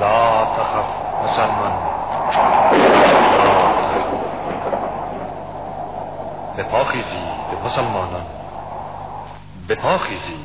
لا تخف مسلمان بپاخیزی جی، به مسلمانان بپاخیزی